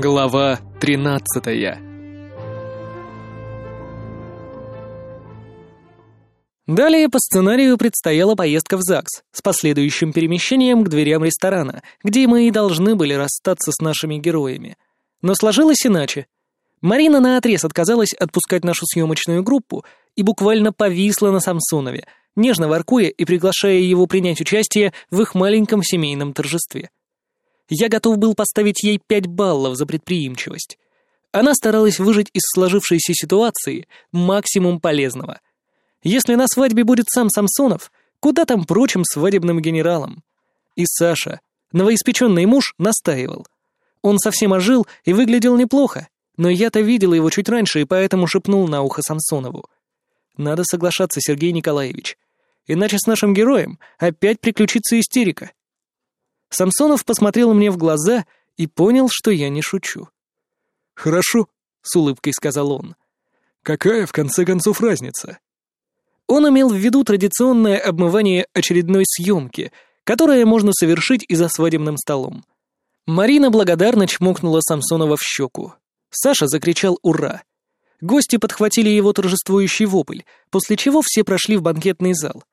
Глава 13 Далее по сценарию предстояла поездка в ЗАГС с последующим перемещением к дверям ресторана, где мы и должны были расстаться с нашими героями. Но сложилось иначе. Марина наотрез отказалась отпускать нашу съемочную группу и буквально повисла на Самсонове, нежно воркуя и приглашая его принять участие в их маленьком семейном торжестве. Я готов был поставить ей пять баллов за предприимчивость. Она старалась выжить из сложившейся ситуации максимум полезного. Если на свадьбе будет сам Самсонов, куда там прочим свадебным генералам? И Саша, новоиспеченный муж, настаивал. Он совсем ожил и выглядел неплохо, но я-то видел его чуть раньше и поэтому шепнул на ухо Самсонову. Надо соглашаться, Сергей Николаевич. Иначе с нашим героем опять приключится истерика. Самсонов посмотрел мне в глаза и понял, что я не шучу. «Хорошо», — с улыбкой сказал он. «Какая, в конце концов, разница?» Он имел в виду традиционное обмывание очередной съемки, которое можно совершить и за свадебным столом. Марина благодарно чмокнула Самсонова в щеку. Саша закричал «Ура!». Гости подхватили его торжествующий вопль, после чего все прошли в банкетный зал.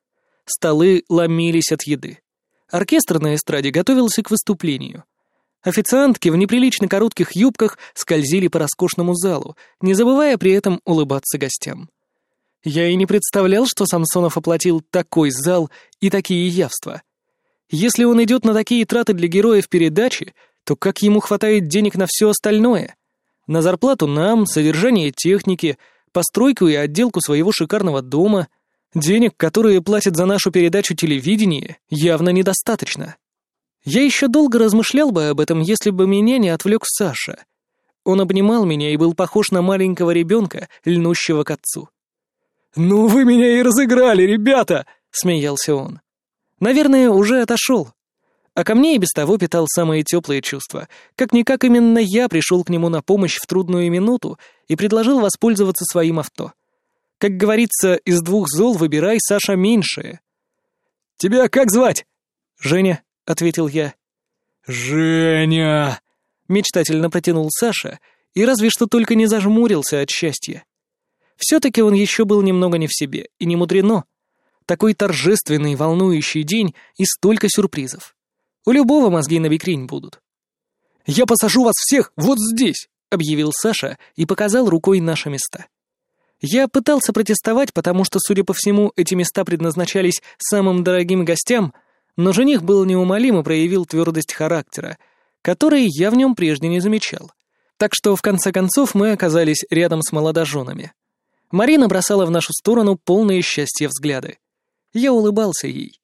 Столы ломились от еды. Оркестр на эстраде готовился к выступлению. Официантки в неприлично коротких юбках скользили по роскошному залу, не забывая при этом улыбаться гостям. Я и не представлял, что Самсонов оплатил такой зал и такие явства. Если он идет на такие траты для героев передачи, то как ему хватает денег на все остальное? На зарплату нам, содержание техники, постройку и отделку своего шикарного дома — Денег, которые платят за нашу передачу телевидения, явно недостаточно. Я еще долго размышлял бы об этом, если бы меня не отвлек Саша. Он обнимал меня и был похож на маленького ребенка, льнущего к отцу. «Ну вы меня и разыграли, ребята!» — смеялся он. Наверное, уже отошел. А ко мне и без того питал самые теплые чувства. Как-никак именно я пришел к нему на помощь в трудную минуту и предложил воспользоваться своим авто. Как говорится, из двух зол выбирай, Саша, меньшее. «Тебя как звать?» «Женя», — ответил я. «Женя!» — мечтательно протянул Саша и разве что только не зажмурился от счастья. Все-таки он еще был немного не в себе, и не мудрено. Такой торжественный, волнующий день и столько сюрпризов. У любого мозги на бикрень будут. «Я посажу вас всех вот здесь!» — объявил Саша и показал рукой наши места. Я пытался протестовать, потому что, судя по всему, эти места предназначались самым дорогим гостям, но жених был неумолим и проявил твердость характера, которой я в нем прежде не замечал. Так что, в конце концов, мы оказались рядом с молодоженами. Марина бросала в нашу сторону полные счастья взгляды. Я улыбался ей.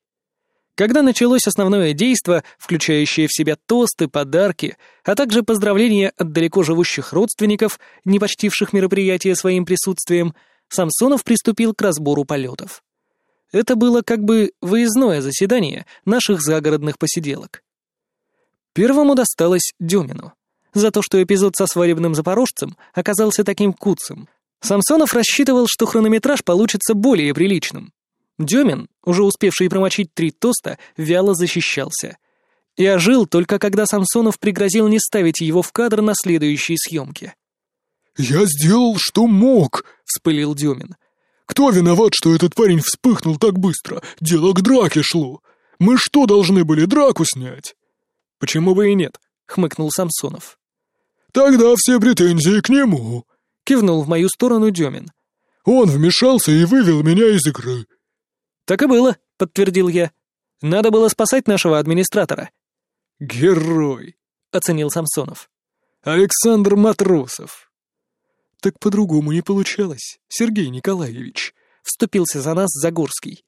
Когда началось основное действо, включающее в себя тосты, подарки, а также поздравления от далеко живущих родственников, не почтивших мероприятие своим присутствием, Самсонов приступил к разбору полетов. Это было как бы выездное заседание наших загородных посиделок. Первому досталось Демину. За то, что эпизод со свадебным запорожцем оказался таким куцым. Самсонов рассчитывал, что хронометраж получится более приличным. Демин, уже успевший промочить три тоста, вяло защищался. И ожил только когда Самсонов пригрозил не ставить его в кадр на следующей съемке. «Я сделал, что мог», — вспылил Демин. «Кто виноват, что этот парень вспыхнул так быстро? Дело к драке шло. Мы что, должны были драку снять?» «Почему бы и нет?» — хмыкнул Самсонов. «Тогда все претензии к нему», — кивнул в мою сторону Демин. «Он вмешался и вывел меня из игры. «Так и было», — подтвердил я. «Надо было спасать нашего администратора». «Герой», — оценил Самсонов. «Александр Матросов». «Так по-другому не получалось, Сергей Николаевич», — вступился за нас Загорский.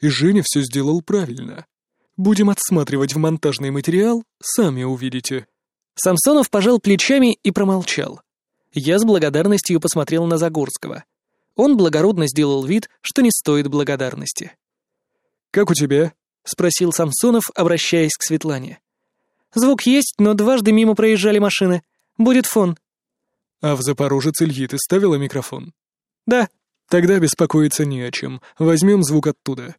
«И Женя все сделал правильно. Будем отсматривать в монтажный материал, сами увидите». Самсонов пожал плечами и промолчал. Я с благодарностью посмотрел на Загорского. Он благородно сделал вид, что не стоит благодарности. «Как у тебя?» — спросил Самсонов, обращаясь к Светлане. «Звук есть, но дважды мимо проезжали машины. Будет фон». «А в Запорожец Ильи ты ставила микрофон?» «Да». «Тогда беспокоиться не о чем. Возьмем звук оттуда».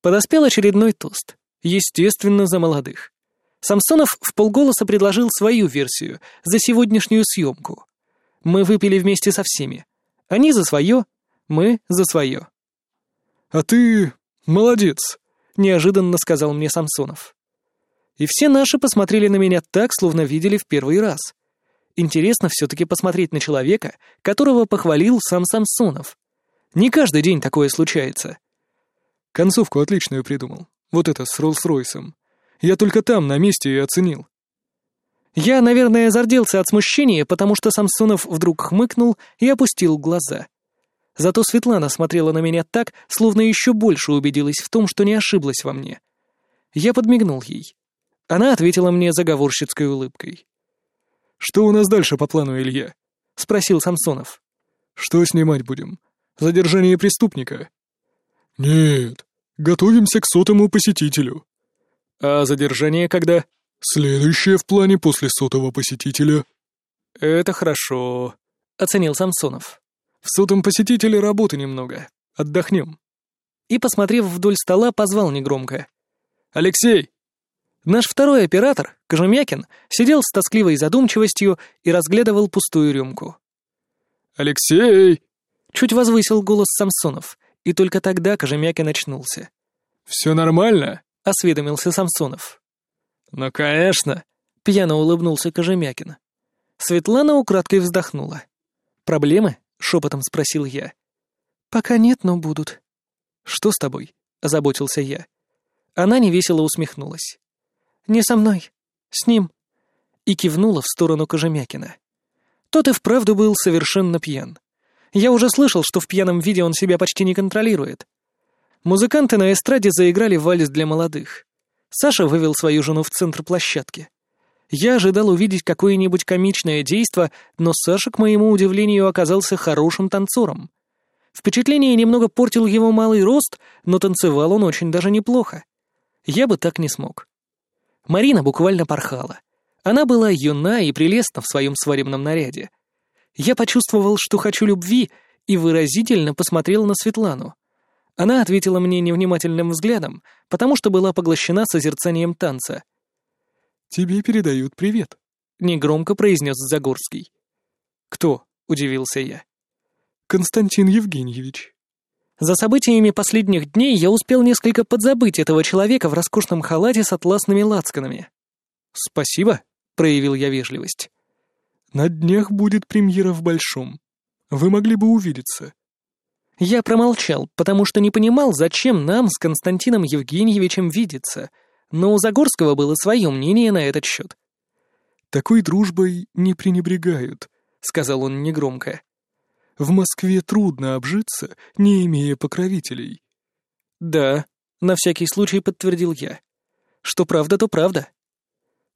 Подоспел очередной тост. Естественно, за молодых. Самсонов в полголоса предложил свою версию за сегодняшнюю съемку. Мы выпили вместе со всеми. Они за свое, мы за свое. «А ты молодец», — неожиданно сказал мне Самсонов. И все наши посмотрели на меня так, словно видели в первый раз. Интересно все-таки посмотреть на человека, которого похвалил сам Самсонов. Не каждый день такое случается. Концовку отличную придумал. Вот это с Роллс-Ройсом. Я только там, на месте, и оценил. Я, наверное, зарделся от смущения, потому что Самсонов вдруг хмыкнул и опустил глаза. Зато Светлана смотрела на меня так, словно еще больше убедилась в том, что не ошиблась во мне. Я подмигнул ей. Она ответила мне заговорщицкой улыбкой. «Что у нас дальше по плану, Илья?» — спросил Самсонов. «Что снимать будем? Задержание преступника?» «Нет, готовимся к сотому посетителю». «А задержание когда?» «Следующее в плане после сотого посетителя». «Это хорошо», — оценил Самсонов. «В сотом посетителе работы немного. Отдохнем». И, посмотрев вдоль стола, позвал негромко. «Алексей!» Наш второй оператор, Кожемякин, сидел с тоскливой задумчивостью и разглядывал пустую рюмку. «Алексей!» Чуть возвысил голос Самсонов, и только тогда Кожемякин очнулся. «Все нормально?» — осведомился Самсонов. «Ну, конечно!» — пьяно улыбнулся Кожемякин. Светлана украдкой вздохнула. «Проблемы?» — шепотом спросил я. «Пока нет, но будут». «Что с тобой?» — озаботился я. Она невесело усмехнулась. «Не со мной. С ним». И кивнула в сторону Кожемякина. Тот и вправду был совершенно пьян. Я уже слышал, что в пьяном виде он себя почти не контролирует. Музыканты на эстраде заиграли вальс для молодых. Саша вывел свою жену в центр площадки. Я ожидал увидеть какое-нибудь комичное действо, но Саша, к моему удивлению, оказался хорошим танцором. Впечатление немного портил его малый рост, но танцевал он очень даже неплохо. Я бы так не смог. Марина буквально порхала. Она была юна и прелестна в своем свадебном наряде. Я почувствовал, что хочу любви, и выразительно посмотрел на Светлану. Она ответила мне невнимательным взглядом, потому что была поглощена созерцанием танца. «Тебе передают привет», — негромко произнес Загорский. «Кто?» — удивился я. «Константин Евгеньевич». За событиями последних дней я успел несколько подзабыть этого человека в роскошном халате с атласными лацканами. «Спасибо», — проявил я вежливость. «На днях будет премьера в Большом. Вы могли бы увидеться». Я промолчал, потому что не понимал, зачем нам с Константином Евгеньевичем видеться, но у Загорского было свое мнение на этот счет. «Такой дружбой не пренебрегают», — сказал он негромко. «В Москве трудно обжиться, не имея покровителей». «Да», — на всякий случай подтвердил я. «Что правда, то правда».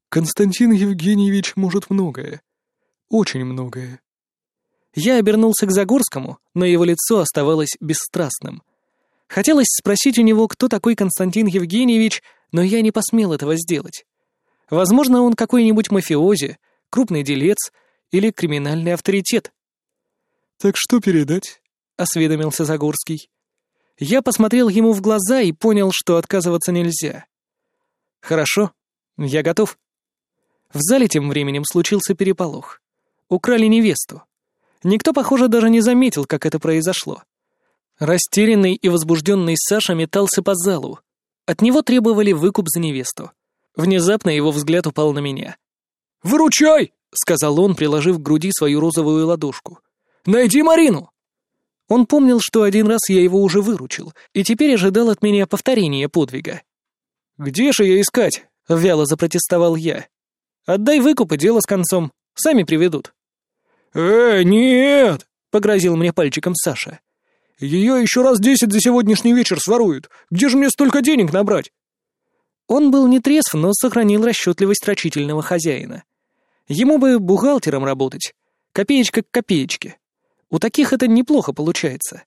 «Константин Евгеньевич может многое. Очень многое. Я обернулся к Загорскому, но его лицо оставалось бесстрастным. Хотелось спросить у него, кто такой Константин Евгеньевич, но я не посмел этого сделать. Возможно, он какой-нибудь мафиози, крупный делец или криминальный авторитет. «Так что передать?» — осведомился Загорский. Я посмотрел ему в глаза и понял, что отказываться нельзя. «Хорошо, я готов». В зале тем временем случился переполох. Украли невесту. Никто, похоже, даже не заметил, как это произошло. Растерянный и возбужденный Саша метался по залу. От него требовали выкуп за невесту. Внезапно его взгляд упал на меня. «Выручай!» — сказал он, приложив к груди свою розовую ладошку. «Найди Марину!» Он помнил, что один раз я его уже выручил, и теперь ожидал от меня повторения подвига. «Где же ее искать?» — вяло запротестовал я. «Отдай выкуп и дело с концом. Сами приведут». «Э, нет!» — погрозил мне пальчиком Саша. «Ее еще раз десять за сегодняшний вечер своруют. Где же мне столько денег набрать?» Он был не трезв, но сохранил расчетливость рачительного хозяина. Ему бы бухгалтером работать. Копеечка к копеечке. У таких это неплохо получается.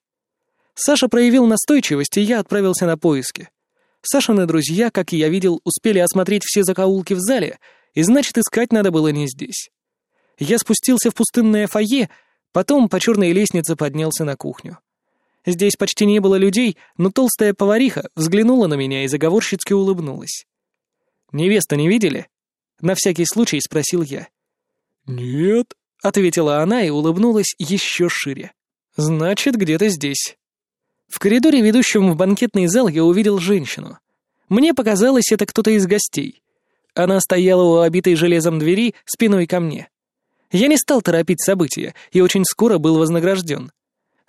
Саша проявил настойчивость, и я отправился на поиски. Сашины друзья, как я видел, успели осмотреть все закоулки в зале, и значит, искать надо было не здесь. Я спустился в пустынное фойе, потом по черной лестнице поднялся на кухню. Здесь почти не было людей, но толстая повариха взглянула на меня и заговорщицки улыбнулась. «Невеста не видели?» На всякий случай спросил я. «Нет», — ответила она и улыбнулась еще шире. «Значит, где-то здесь». В коридоре, ведущем в банкетный зал, я увидел женщину. Мне показалось, это кто-то из гостей. Она стояла у обитой железом двери спиной ко мне. Я не стал торопить события и очень скоро был вознагражден.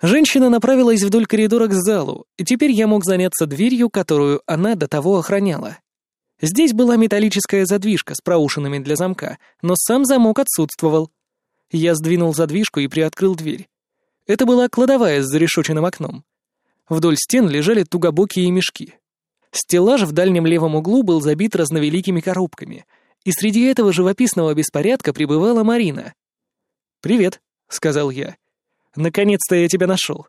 Женщина направилась вдоль коридора к залу, и теперь я мог заняться дверью, которую она до того охраняла. Здесь была металлическая задвижка с проушинами для замка, но сам замок отсутствовал. Я сдвинул задвижку и приоткрыл дверь. Это была кладовая с зарешоченным окном. Вдоль стен лежали тугобокие мешки. Стеллаж в дальнем левом углу был забит разновеликими коробками, и среди этого живописного беспорядка пребывала Марина. «Привет», — сказал я. «Наконец-то я тебя нашел».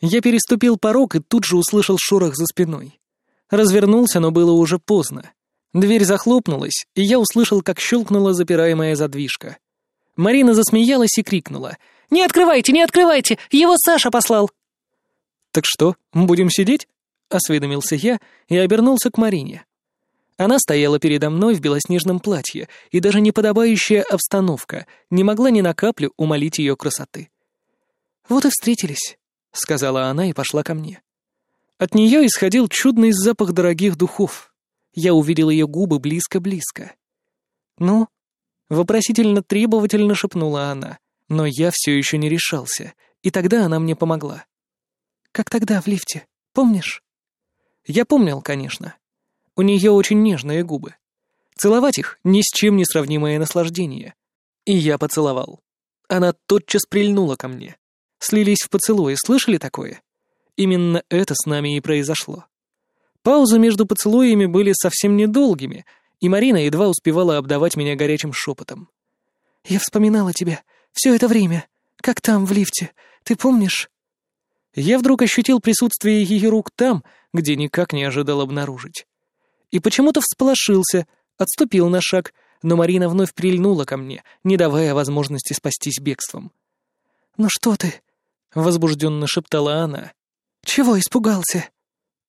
Я переступил порог и тут же услышал шорох за спиной. Развернулся, но было уже поздно. Дверь захлопнулась, и я услышал, как щелкнула запираемая задвижка. Марина засмеялась и крикнула. «Не открывайте, не открывайте! Его Саша послал!» «Так что, будем сидеть?» — осведомился я и обернулся к Марине. Она стояла передо мной в белоснежном платье, и даже неподобающая обстановка не могла ни на каплю умолить ее красоты. «Вот и встретились», — сказала она и пошла ко мне. От нее исходил чудный запах дорогих духов. Я увидел ее губы близко-близко. «Ну?» — вопросительно-требовательно шепнула она, но я все еще не решался, и тогда она мне помогла. «Как тогда в лифте, помнишь?» Я помнил, конечно. У нее очень нежные губы. Целовать их — ни с чем не сравнимое наслаждение. И я поцеловал. Она тотчас прильнула ко мне. Слились в поцелуи, слышали такое? Именно это с нами и произошло. Паузы между поцелуями были совсем недолгими, и Марина едва успевала обдавать меня горячим шепотом. «Я вспоминала тебя все это время, как там, в лифте. Ты помнишь?» Я вдруг ощутил присутствие ее рук там, где никак не ожидал обнаружить. И почему-то всполошился, отступил на шаг, но Марина вновь прильнула ко мне, не давая возможности спастись бегством. «Ну что ты?» — возбужденно шептала она. «Чего испугался?»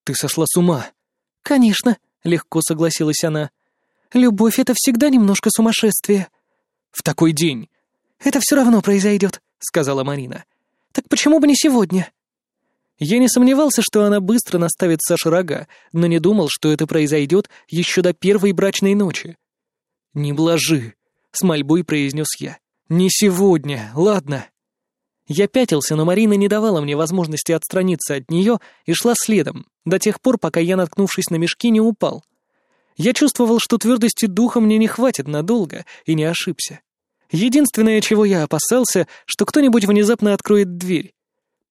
«Ты сошла с ума». «Конечно», — легко согласилась она. «Любовь — это всегда немножко сумасшествие». «В такой день». «Это все равно произойдет», — сказала Марина. «Так почему бы не сегодня?» Я не сомневался, что она быстро наставит Саше рога, но не думал, что это произойдет еще до первой брачной ночи. «Не блажи», — с мольбой произнес я. «Не сегодня, ладно». Я пятился, но Марина не давала мне возможности отстраниться от нее и шла следом, до тех пор, пока я, наткнувшись на мешки, не упал. Я чувствовал, что твердости духа мне не хватит надолго, и не ошибся. Единственное, чего я опасался, что кто-нибудь внезапно откроет дверь.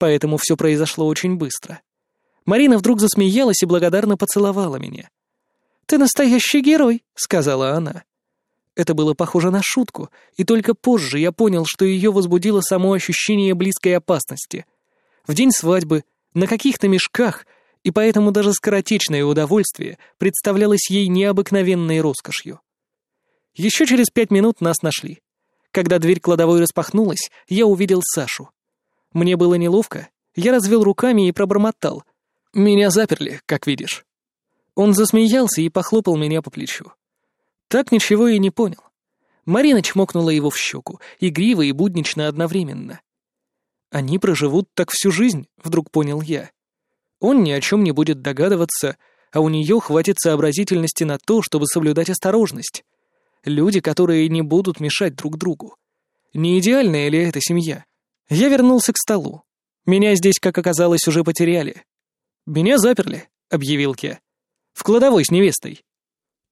Поэтому все произошло очень быстро. Марина вдруг засмеялась и благодарно поцеловала меня. «Ты настоящий герой», — сказала она. Это было похоже на шутку, и только позже я понял, что ее возбудило само ощущение близкой опасности. В день свадьбы, на каких-то мешках, и поэтому даже скоротечное удовольствие представлялось ей необыкновенной роскошью. Еще через пять минут нас нашли. Когда дверь кладовой распахнулась, я увидел Сашу. Мне было неловко, я развел руками и пробормотал. «Меня заперли, как видишь». Он засмеялся и похлопал меня по плечу. Так ничего и не понял. Марина чмокнула его в щеку, игриво и буднично одновременно. «Они проживут так всю жизнь», — вдруг понял я. Он ни о чем не будет догадываться, а у нее хватит сообразительности на то, чтобы соблюдать осторожность. Люди, которые не будут мешать друг другу. Не идеальная ли эта семья? Я вернулся к столу. Меня здесь, как оказалось, уже потеряли. «Меня заперли», — объявил я. «В кладовой с невестой».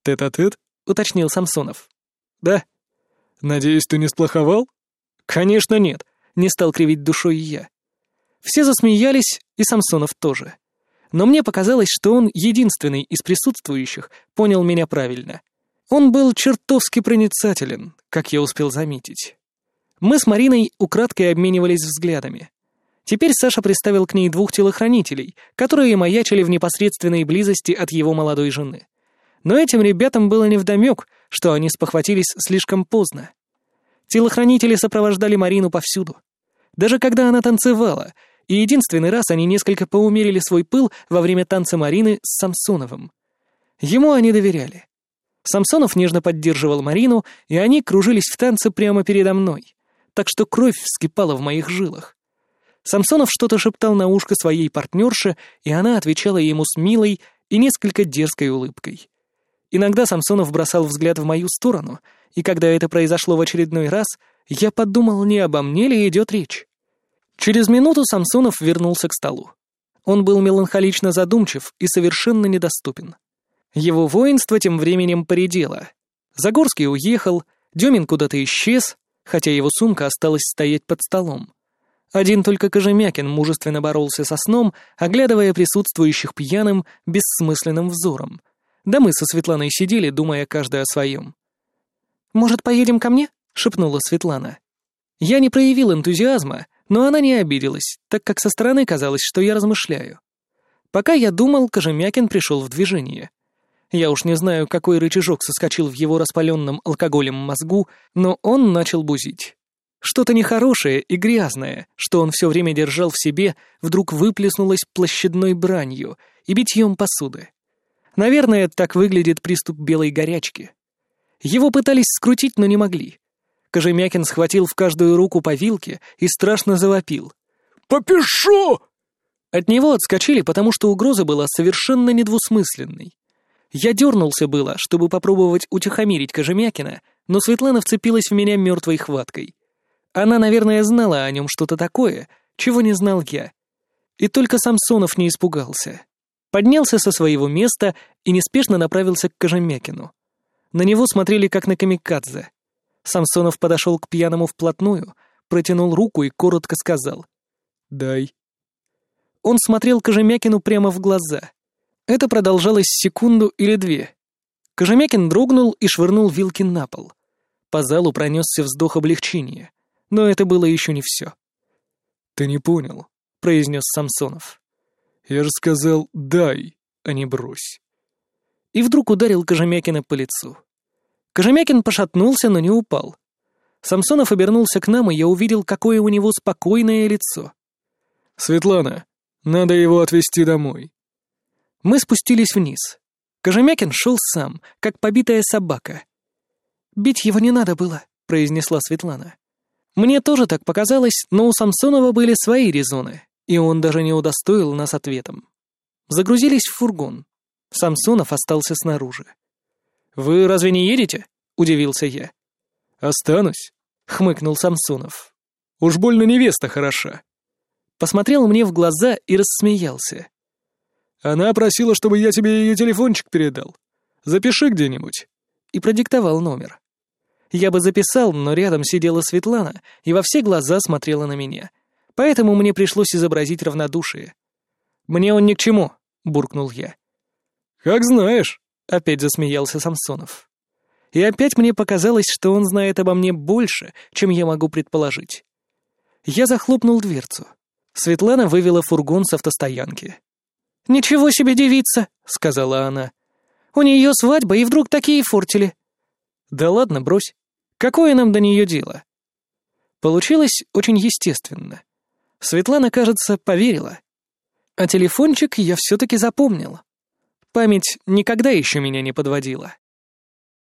«Тет-а-тет?» уточнил Самсонов. «Да». «Надеюсь, ты не сплоховал?» «Конечно нет», — не стал кривить душой я. Все засмеялись, и Самсонов тоже. Но мне показалось, что он единственный из присутствующих понял меня правильно. Он был чертовски проницателен, как я успел заметить. Мы с Мариной украдкой обменивались взглядами. Теперь Саша приставил к ней двух телохранителей, которые маячили в непосредственной близости от его молодой жены. Но этим ребятам было невдомёк, что они спохватились слишком поздно. Телохранители сопровождали Марину повсюду. Даже когда она танцевала, и единственный раз они несколько поумерили свой пыл во время танца Марины с Самсоновым. Ему они доверяли. Самсонов нежно поддерживал Марину, и они кружились в танце прямо передо мной, так что кровь вскипала в моих жилах. Самсонов что-то шептал на ушко своей партнерше, и она отвечала ему с милой и несколько дерзкой улыбкой. Иногда Самсонов бросал взгляд в мою сторону, и когда это произошло в очередной раз, я подумал, не обо мне ли идет речь. Через минуту Самсонов вернулся к столу. Он был меланхолично задумчив и совершенно недоступен. Его воинство тем временем поредело. Загорский уехал, Демин куда-то исчез, хотя его сумка осталась стоять под столом. Один только Кожемякин мужественно боролся со сном, оглядывая присутствующих пьяным, бессмысленным взором. Да мы со Светланой сидели, думая каждый о своем. «Может, поедем ко мне?» — шепнула Светлана. Я не проявил энтузиазма, но она не обиделась, так как со стороны казалось, что я размышляю. Пока я думал, Кожемякин пришел в движение. Я уж не знаю, какой рычажок соскочил в его распаленном алкоголем мозгу, но он начал бузить. Что-то нехорошее и грязное, что он все время держал в себе, вдруг выплеснулось площадной бранью и битьем посуды. Наверное, так выглядит приступ белой горячки. Его пытались скрутить, но не могли. Кожемякин схватил в каждую руку по вилке и страшно завопил. «Попишу!» От него отскочили, потому что угроза была совершенно недвусмысленной. Я дернулся было, чтобы попробовать утихомирить Кожемякина, но Светлана вцепилась в меня мертвой хваткой. Она, наверное, знала о нем что-то такое, чего не знал я. И только Самсонов не испугался. Поднялся со своего места и неспешно направился к Кожемякину. На него смотрели как на камикадзе. Самсонов подошел к пьяному вплотную, протянул руку и коротко сказал «Дай». Он смотрел Кожемякину прямо в глаза. Это продолжалось секунду или две. Кожемякин дрогнул и швырнул вилки на пол. По залу пронесся вздох облегчения. Но это было еще не все. «Ты не понял», — произнес Самсонов. «Я же сказал «дай», а не «брось». И вдруг ударил Кожемякина по лицу. Кожемякин пошатнулся, но не упал. Самсонов обернулся к нам, и я увидел, какое у него спокойное лицо. «Светлана, надо его отвезти домой». Мы спустились вниз. Кожемякин шел сам, как побитая собака. «Бить его не надо было», — произнесла Светлана. Мне тоже так показалось, но у Самсонова были свои резоны, и он даже не удостоил нас ответом. Загрузились в фургон. Самсонов остался снаружи. «Вы разве не едете?» — удивился я. «Останусь», — хмыкнул Самсонов. «Уж больно невеста хороша». Посмотрел мне в глаза и рассмеялся. «Она просила, чтобы я тебе ее телефончик передал. Запиши где-нибудь». И продиктовал номер. Я бы записал, но рядом сидела Светлана и во все глаза смотрела на меня. Поэтому мне пришлось изобразить равнодушие. «Мне он ни к чему», — буркнул я. «Как знаешь», — опять засмеялся Самсонов. И опять мне показалось, что он знает обо мне больше, чем я могу предположить. Я захлопнул дверцу. Светлана вывела фургон с автостоянки. «Ничего себе девица», — сказала она. «У нее свадьба, и вдруг такие фортили». «Да ладно, брось. Какое нам до нее дело? Получилось очень естественно. Светлана, кажется, поверила. А телефончик я все-таки запомнил. Память никогда еще меня не подводила.